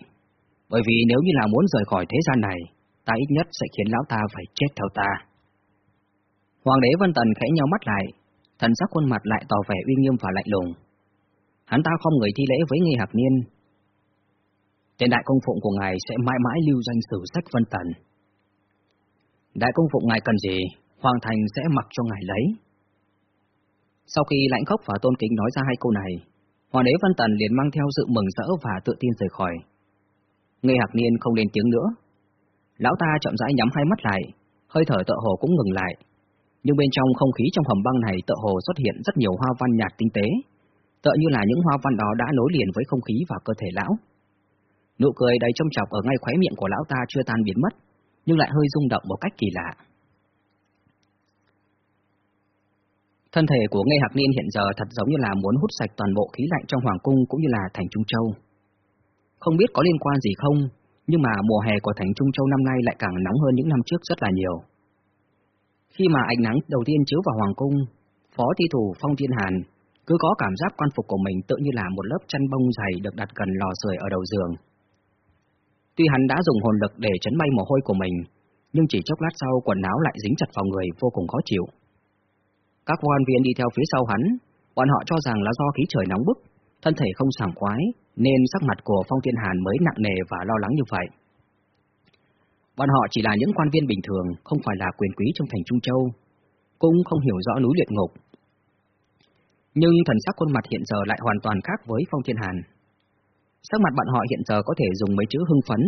bởi vì nếu như là muốn rời khỏi thế gian này, ta ít nhất sẽ khiến lão ta phải chết theo ta. Hoàng đế Vân Tần khẽ nhau mắt lại, thần sắc khuôn mặt lại tỏ vẻ uy nghiêm và lạnh lùng. Hắn ta không người thi lễ với nghi hạc niên. Tên đại công phụng của ngài sẽ mãi mãi lưu danh sử sách Vân Tần. Đại công phụ ngài cần gì, Hoàng Thành sẽ mặc cho ngài lấy. Sau khi lãnh khốc và tôn kính nói ra hai câu này, Hoàng đế văn Tần liền mang theo sự mừng rỡ và tự tin rời khỏi. Ngây Hạc Niên không lên tiếng nữa. Lão ta chậm rãi nhắm hai mắt lại, hơi thở tợ hồ cũng ngừng lại. Nhưng bên trong không khí trong hầm băng này tợ hồ xuất hiện rất nhiều hoa văn nhạt tinh tế, tợ như là những hoa văn đó đã nối liền với không khí và cơ thể lão. Nụ cười đầy trong chọc ở ngay khóe miệng của lão ta chưa tan biến mất, nhưng lại hơi rung động một cách kỳ lạ. Thân thể của Ngây Hạc Niên hiện giờ thật giống như là muốn hút sạch toàn bộ khí lạnh trong Hoàng Cung cũng như là thành Trung Châu. Không biết có liên quan gì không, nhưng mà mùa hè của thành Trung Châu năm nay lại càng nóng hơn những năm trước rất là nhiều. Khi mà ánh nắng đầu tiên chiếu vào Hoàng Cung, Phó Thi Thủ Phong Thiên Hàn cứ có cảm giác quan phục của mình tự như là một lớp chăn bông dày được đặt gần lò sưởi ở đầu giường. Tuy hắn đã dùng hồn lực để chấn bay mồ hôi của mình, nhưng chỉ chốc lát sau quần áo lại dính chặt vào người vô cùng khó chịu. Các quan viên đi theo phía sau hắn, bọn họ cho rằng là do khí trời nóng bức, thân thể không sảng khoái, nên sắc mặt của Phong Thiên Hàn mới nặng nề và lo lắng như vậy. Bọn họ chỉ là những quan viên bình thường, không phải là quyền quý trong thành Trung Châu, cũng không hiểu rõ núi luyện ngục. Nhưng thần sắc khuôn mặt hiện giờ lại hoàn toàn khác với Phong Thiên Hàn. Sắc mặt bọn họ hiện giờ có thể dùng mấy chữ hưng phấn,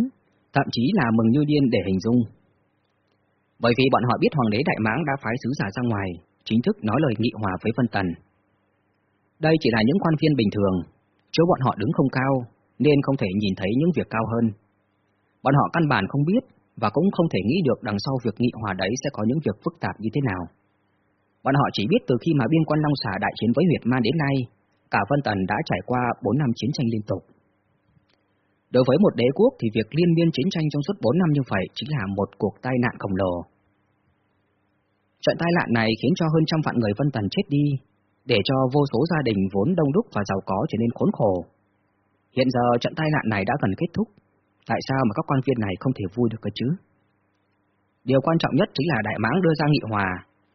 thậm chí là mừng như điên để hình dung. Bởi vì bọn họ biết Hoàng đế Đại Mãng đã phái sứ giả ra ngoài, chính thức nói lời nghị hòa với Vân Tần. Đây chỉ là những quan viên bình thường, chỗ bọn họ đứng không cao, nên không thể nhìn thấy những việc cao hơn. Bọn họ căn bản không biết và cũng không thể nghĩ được đằng sau việc nghị hòa đấy sẽ có những việc phức tạp như thế nào. Bọn họ chỉ biết từ khi mà biên quan Long Xà đại chiến với Huyệt Man đến nay, cả Vân Tần đã trải qua 4 năm chiến tranh liên tục. Đối với một đế quốc thì việc liên miên chiến tranh trong suốt 4 năm như vậy chính là một cuộc tai nạn khổng lồ. Trận tai nạn này khiến cho hơn trăm vạn người Vân Tần chết đi, để cho vô số gia đình vốn đông đúc và giàu có trở nên khốn khổ. Hiện giờ trận tai nạn này đã gần kết thúc, tại sao mà các quan viên này không thể vui được cơ chứ? Điều quan trọng nhất chính là Đại Mãng đưa ra nghị hòa,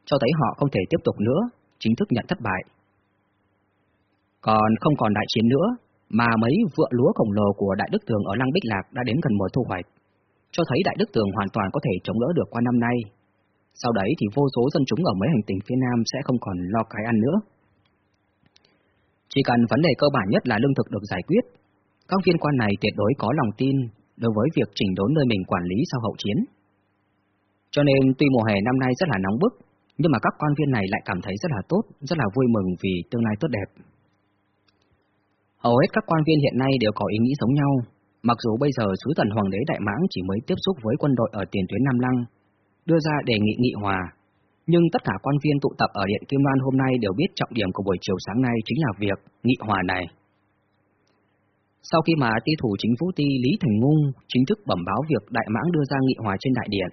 cho thấy họ không thể tiếp tục nữa, chính thức nhận thất bại. Còn không còn đại chiến nữa, mà mấy vựa lúa khổng lồ của Đại Đức Tường ở Lăng Bích Lạc đã đến gần mùa thu hoạch, cho thấy Đại Đức Tường hoàn toàn có thể chống đỡ được qua năm nay. Sau đấy thì vô số dân chúng ở mấy hành tinh phía Nam sẽ không còn lo cái ăn nữa. Chỉ cần vấn đề cơ bản nhất là lương thực được giải quyết, các viên quan này tuyệt đối có lòng tin đối với việc chỉnh đốn nơi mình quản lý sau hậu chiến. Cho nên tuy mùa hè năm nay rất là nóng bức, nhưng mà các quan viên này lại cảm thấy rất là tốt, rất là vui mừng vì tương lai tốt đẹp. Hầu hết các quan viên hiện nay đều có ý nghĩ giống nhau, mặc dù bây giờ sứ thần hoàng đế Đại Mãng chỉ mới tiếp xúc với quân đội ở tiền tuyến Nam Lăng, đưa ra đề nghị nghị hòa, nhưng tất cả quan viên tụ tập ở Điện Kim Loan hôm nay đều biết trọng điểm của buổi chiều sáng nay chính là việc nghị hòa này. Sau khi mà ti thủ chính phủ ti Lý Thành Ngung chính thức bẩm báo việc Đại Mãng đưa ra nghị hòa trên đại điện,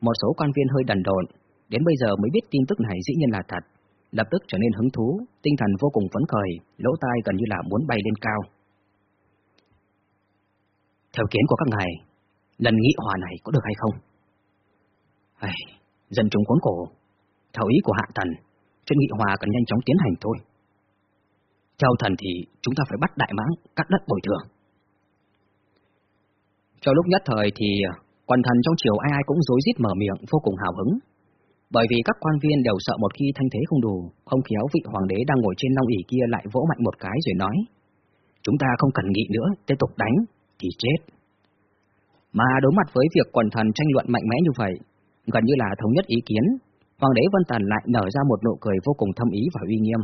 một số quan viên hơi đần độn, đến bây giờ mới biết tin tức này dĩ nhiên là thật, lập tức trở nên hứng thú, tinh thần vô cùng phấn khởi, lỗ tai gần như là muốn bay lên cao. Theo kiến của các ngài, lần nghị hòa này có được hay không? Ai, dân chúng cuốn cổ, theo ý của hạ thần, chuyện nghị hòa cần nhanh chóng tiến hành thôi. Theo thần thì chúng ta phải bắt đại mãng cắt đất bồi thường. Trong lúc nhất thời thì quần thần trong triều ai ai cũng rối rít mở miệng vô cùng hào hứng. Bởi vì các quan viên đều sợ một khi thanh thế không đủ, không khéo vị hoàng đế đang ngồi trên long ỷ kia lại vỗ mạnh một cái rồi nói. Chúng ta không cần nghị nữa, tiếp tục đánh, thì chết. Mà đối mặt với việc quần thần tranh luận mạnh mẽ như vậy, gần như là thống nhất ý kiến, Hoàng đế Vân Tần lại nở ra một nụ cười vô cùng thâm ý và uy nghiêm.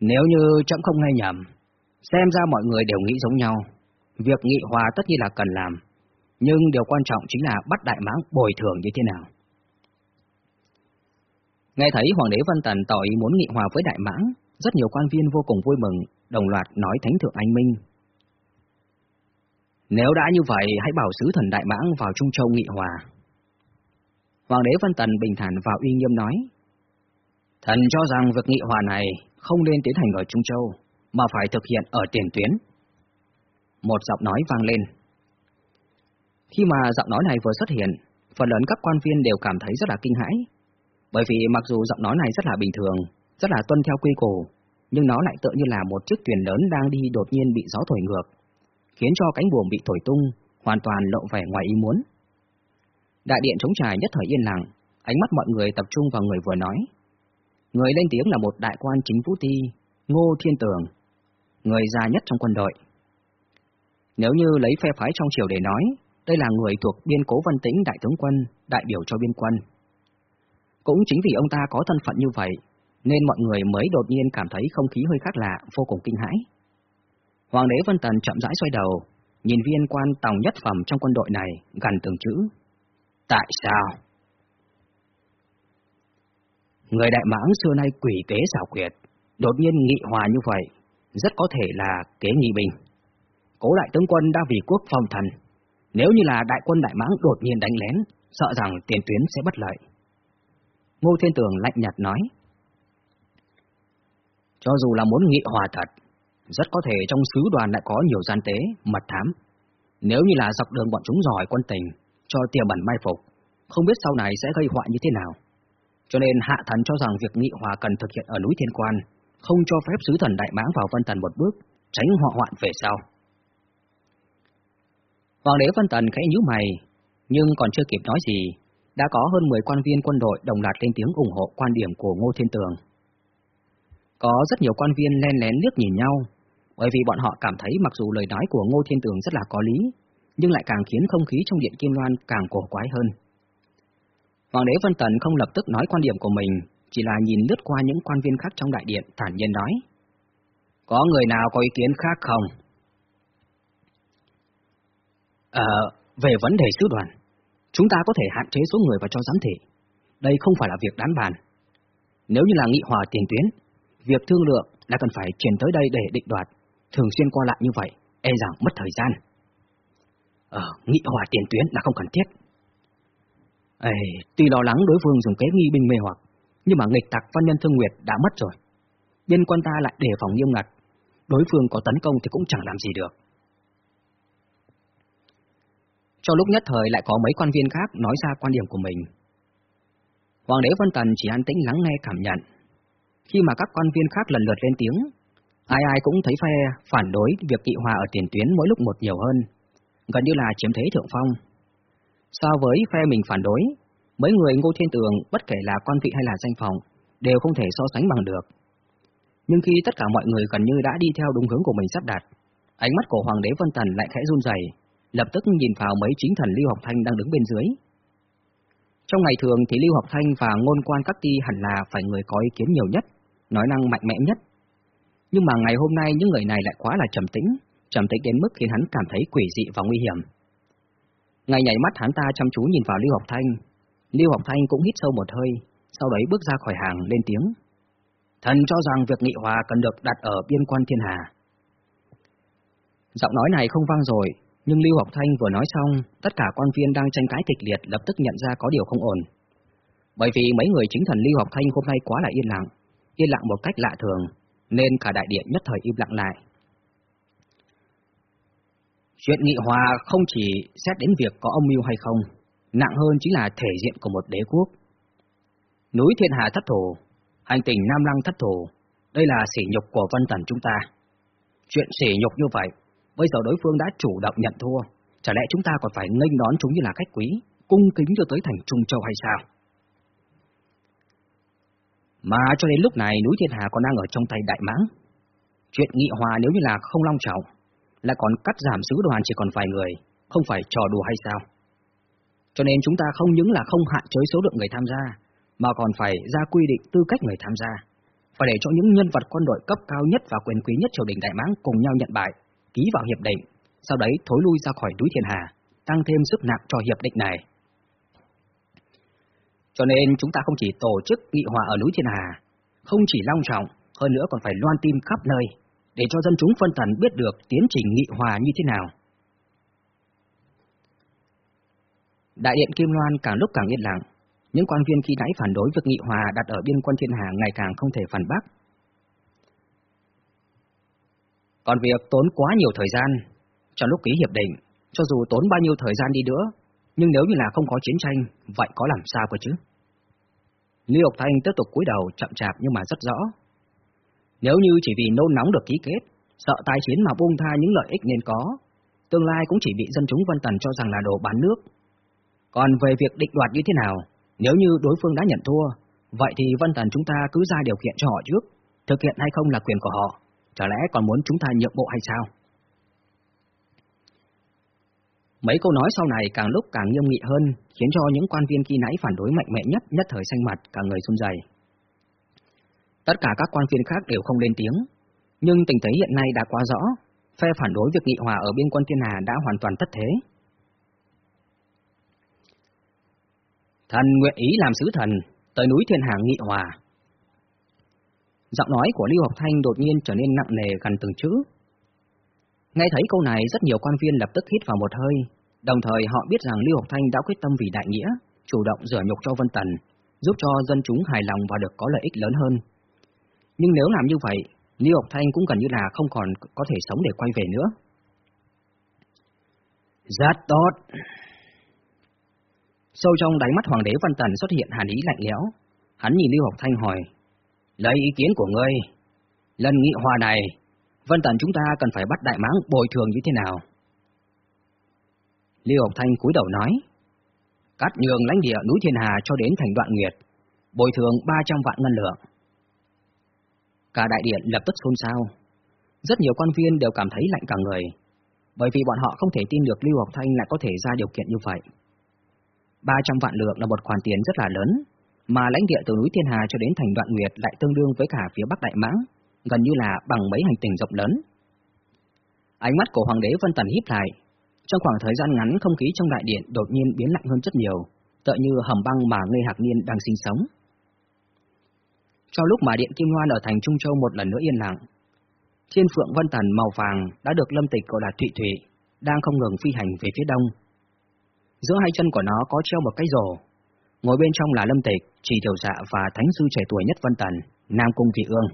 Nếu như chẳng không nghe nhầm, xem ra mọi người đều nghĩ giống nhau, việc nghị hòa tất nhiên là cần làm, nhưng điều quan trọng chính là bắt đại mãng bồi thường như thế nào. Nghe thấy Hoàng đế văn Tần tỏ ý muốn nghị hòa với đại mãng, rất nhiều quan viên vô cùng vui mừng, đồng loạt nói thánh thượng anh minh. Nếu đã như vậy, hãy bảo sứ thần đại mãng vào Trung Châu nghị hòa. Hoàng đế văn Tần bình thản và uy nghiêm nói. Thần cho rằng việc nghị hòa này không nên tiến hành ở Trung Châu, mà phải thực hiện ở tiền tuyến. Một giọng nói vang lên. Khi mà giọng nói này vừa xuất hiện, phần lớn các quan viên đều cảm thấy rất là kinh hãi. Bởi vì mặc dù giọng nói này rất là bình thường, rất là tuân theo quy củ, nhưng nó lại tựa như là một chiếc thuyền lớn đang đi đột nhiên bị gió thổi ngược, khiến cho cánh buồm bị thổi tung, hoàn toàn lộ vẻ ngoài ý muốn. Đại điện chống trải nhất thời yên lặng, ánh mắt mọi người tập trung vào người vừa nói. Người lên tiếng là một đại quan chính vũ ti, Ngô Thiên Tường, người già nhất trong quân đội. Nếu như lấy phe phái trong triều để nói, đây là người thuộc biên cố văn tĩnh đại tướng quân, đại biểu cho biên quân. Cũng chính vì ông ta có thân phận như vậy, nên mọi người mới đột nhiên cảm thấy không khí hơi khác lạ, vô cùng kinh hãi. Hoàng đế Vân Tần chậm rãi xoay đầu, nhìn viên quan tòng nhất phẩm trong quân đội này, gần từng chữ. Tại sao? Người đại mãng xưa nay quỷ kế xảo quyệt, đột nhiên nghị hòa như vậy, rất có thể là kế nghị bình. Cố đại tướng quân đã vì quốc phòng thần, nếu như là đại quân đại mãng đột nhiên đánh lén, sợ rằng tiền tuyến sẽ bất lợi. Ngô Thiên Tường lạnh nhạt nói. Cho dù là muốn nghị hòa thật, rất có thể trong sứ đoàn lại có nhiều gian tế, mật thám. Nếu như là dọc đường bọn chúng giỏi quân tình, cho tiềm bẩn mai phục, không biết sau này sẽ gây họa như thế nào. Cho nên hạ thần cho rằng việc nghị hòa cần thực hiện ở núi Thiên Quan, không cho phép sứ thần đại mãng vào vân tần một bước, tránh họa hoạn về sau. Hoàng đế Vân Tần khẽ nhíu mày, nhưng còn chưa kịp nói gì, đã có hơn 10 quan viên quân đội đồng loạt lên tiếng ủng hộ quan điểm của Ngô Thiên Tường. Có rất nhiều quan viên len lén liếc nhìn nhau, bởi vì bọn họ cảm thấy mặc dù lời nói của Ngô Thiên Tường rất là có lý, nhưng lại càng khiến không khí trong điện Kim Loan càng cổ quái hơn. Hoàng đế Vân Tần không lập tức nói quan điểm của mình, chỉ là nhìn lướt qua những quan viên khác trong đại điện thản nhiên nói. Có người nào có ý kiến khác không? Ờ, về vấn đề sứ đoàn, chúng ta có thể hạn chế số người và cho giám thị. Đây không phải là việc đán bàn. Nếu như là nghị hòa tiền tuyến, việc thương lượng là cần phải chuyển tới đây để định đoạt, thường xuyên qua lại như vậy, e rằng mất thời gian. Ờ, nghị hòa tiền tuyến là không cần thiết. Ê, tuy lo lắng đối phương dùng kế nghi binh mê hoặc, nhưng mà nghịch tặc văn nhân thương nguyệt đã mất rồi. Biên quân ta lại đề phòng nghiêm ngặt, đối phương có tấn công thì cũng chẳng làm gì được. Trong lúc nhất thời lại có mấy quan viên khác nói ra quan điểm của mình. Hoàng đế Vân Tần chỉ an tĩnh lắng nghe cảm nhận. Khi mà các quan viên khác lần lượt lên tiếng, ai ai cũng thấy phe phản đối việc kỵ hòa ở tiền tuyến mỗi lúc một nhiều hơn, gần như là chiếm thế thượng phong. So với phe mình phản đối, mấy người Ngô Thiên Tường, bất kể là quan vị hay là danh phòng, đều không thể so sánh bằng được. Nhưng khi tất cả mọi người gần như đã đi theo đúng hướng của mình sắp đặt, ánh mắt của Hoàng đế Vân Tần lại khẽ run rẩy, lập tức nhìn vào mấy chính thần Lưu Học Thanh đang đứng bên dưới. Trong ngày thường thì Lưu Học Thanh và ngôn quan các ti hẳn là phải người có ý kiến nhiều nhất, nói năng mạnh mẽ nhất. Nhưng mà ngày hôm nay những người này lại quá là trầm tĩnh, trầm tĩnh đến mức khiến hắn cảm thấy quỷ dị và nguy hiểm. Ngày nhảy mắt hắn ta chăm chú nhìn vào Lưu Học Thanh, Lưu Học Thanh cũng hít sâu một hơi, sau đấy bước ra khỏi hàng lên tiếng. Thần cho rằng việc nghị hòa cần được đặt ở biên quan thiên hà. Giọng nói này không vang rồi, nhưng Lưu Học Thanh vừa nói xong, tất cả quan viên đang tranh cãi kịch liệt lập tức nhận ra có điều không ổn. Bởi vì mấy người chính thần Lưu Học Thanh hôm nay quá là yên lặng, yên lặng một cách lạ thường, nên cả đại điện nhất thời im lặng lại. Chuyện nghị hòa không chỉ xét đến việc có âm mưu hay không, nặng hơn chính là thể diện của một đế quốc. Núi Thiên Hà thất thổ, hành tinh Nam Lăng thất thổ, đây là sỉ nhục của văn Tần chúng ta. Chuyện sỉ nhục như vậy, bây giờ đối phương đã chủ động nhận thua, chả lẽ chúng ta còn phải nghênh đón chúng như là khách quý, cung kính cho tới thành Trung Châu hay sao? Mà cho đến lúc này núi Thiên Hà còn đang ở trong tay Đại Mãng. Chuyện nghị hòa nếu như là không long trọng, lại còn cắt giảm sứ đoàn chỉ còn vài người, không phải trò đùa hay sao? Cho nên chúng ta không những là không hạn chế số lượng người tham gia, mà còn phải ra quy định tư cách người tham gia, và để cho những nhân vật quân đội cấp cao nhất và quyền quý nhất triều đình Đại Mãng cùng nhau nhận bại, ký vào hiệp định, sau đấy thối lui ra khỏi núi Thiên Hà, tăng thêm sức nặng cho hiệp định này. Cho nên chúng ta không chỉ tổ chức nghị hòa ở núi Thiên Hà, không chỉ long trọng, hơn nữa còn phải loan tin khắp nơi, để cho dân chúng phân tần biết được tiến trình nghị hòa như thế nào. Đại điện Kim Loan càng lúc càng yên lặng, những quan viên khi nãy phản đối việc nghị hòa đặt ở biên quân thiên hà ngày càng không thể phản bác. Còn việc tốn quá nhiều thời gian, cho lúc ký hiệp định, cho dù tốn bao nhiêu thời gian đi nữa, nhưng nếu như là không có chiến tranh, vậy có làm sao cơ chứ? Lý Học Thanh tiếp tục cúi đầu chậm chạp nhưng mà rất rõ. Nếu như chỉ vì nôn nóng được ký kết, sợ tái chiến mà buông tha những lợi ích nên có, tương lai cũng chỉ bị dân chúng Vân Tần cho rằng là đồ bán nước. Còn về việc định đoạt như thế nào, nếu như đối phương đã nhận thua, vậy thì Vân Tần chúng ta cứ ra điều kiện cho họ trước, thực hiện hay không là quyền của họ, chả lẽ còn muốn chúng ta nhượng bộ hay sao? Mấy câu nói sau này càng lúc càng nghiêm nghị hơn, khiến cho những quan viên khi nãy phản đối mạnh mẽ nhất nhất thời xanh mặt, cả người run rẩy. Tất cả các quan viên khác đều không lên tiếng, nhưng tình thế hiện nay đã quá rõ, phe phản đối việc nghị hòa ở biên quân Thiên Hà đã hoàn toàn tất thế. Thần nguyện ý làm sứ thần, tới núi Thiên Hà nghị hòa. Giọng nói của Lưu Học Thanh đột nhiên trở nên nặng nề gần từng chữ. Nghe thấy câu này rất nhiều quan viên lập tức hít vào một hơi, đồng thời họ biết rằng Lưu Học Thanh đã quyết tâm vì đại nghĩa, chủ động rửa nhục cho Vân Tần, giúp cho dân chúng hài lòng và được có lợi ích lớn hơn. Nhưng nếu làm như vậy, Lưu Học Thanh cũng gần như là không còn có thể sống để quay về nữa. Rất tốt. Sâu trong đáy mắt Hoàng đế Văn Tần xuất hiện hàn ý lạnh lẽo. Hắn nhìn Lưu Học Thanh hỏi, lấy ý kiến của ngươi, lần nghị hòa này, Vân Tần chúng ta cần phải bắt đại mãng bồi thường như thế nào? Lưu Học Thanh cúi đầu nói, cắt nhường lãnh địa núi Thiên Hà cho đến thành đoạn nguyệt, bồi thường 300 vạn ngân lượng. Cả đại điện lập tức xôn xao. Rất nhiều quan viên đều cảm thấy lạnh cả người, bởi vì bọn họ không thể tin được Lưu Học Thanh lại có thể ra điều kiện như vậy. 300 vạn lượng là một khoản tiền rất là lớn, mà lãnh địa từ núi Thiên Hà cho đến thành Đoạn Nguyệt lại tương đương với cả phía Bắc Đại Mãng, gần như là bằng mấy hành tinh rộng lớn. Ánh mắt của Hoàng đế Vân Tần híp lại, trong khoảng thời gian ngắn không khí trong đại điện đột nhiên biến lạnh hơn rất nhiều, tựa như hầm băng mà Ngây Hạc Niên đang sinh sống. Cho lúc mà điện Kim Loan ở thành Trung Châu một lần nữa yên lặng, Thiên Phượng Vân Tần màu vàng đã được Lâm Tịch gọi là Thụy Thụy, đang không ngừng phi hành về phía đông. Giữa hai chân của nó có treo một cái rổ, ngồi bên trong là Lâm Tịch, Trì Tiểu Dạ và Thánh Sư trẻ tuổi nhất Vân Tần, Nam Cung Vị Ương.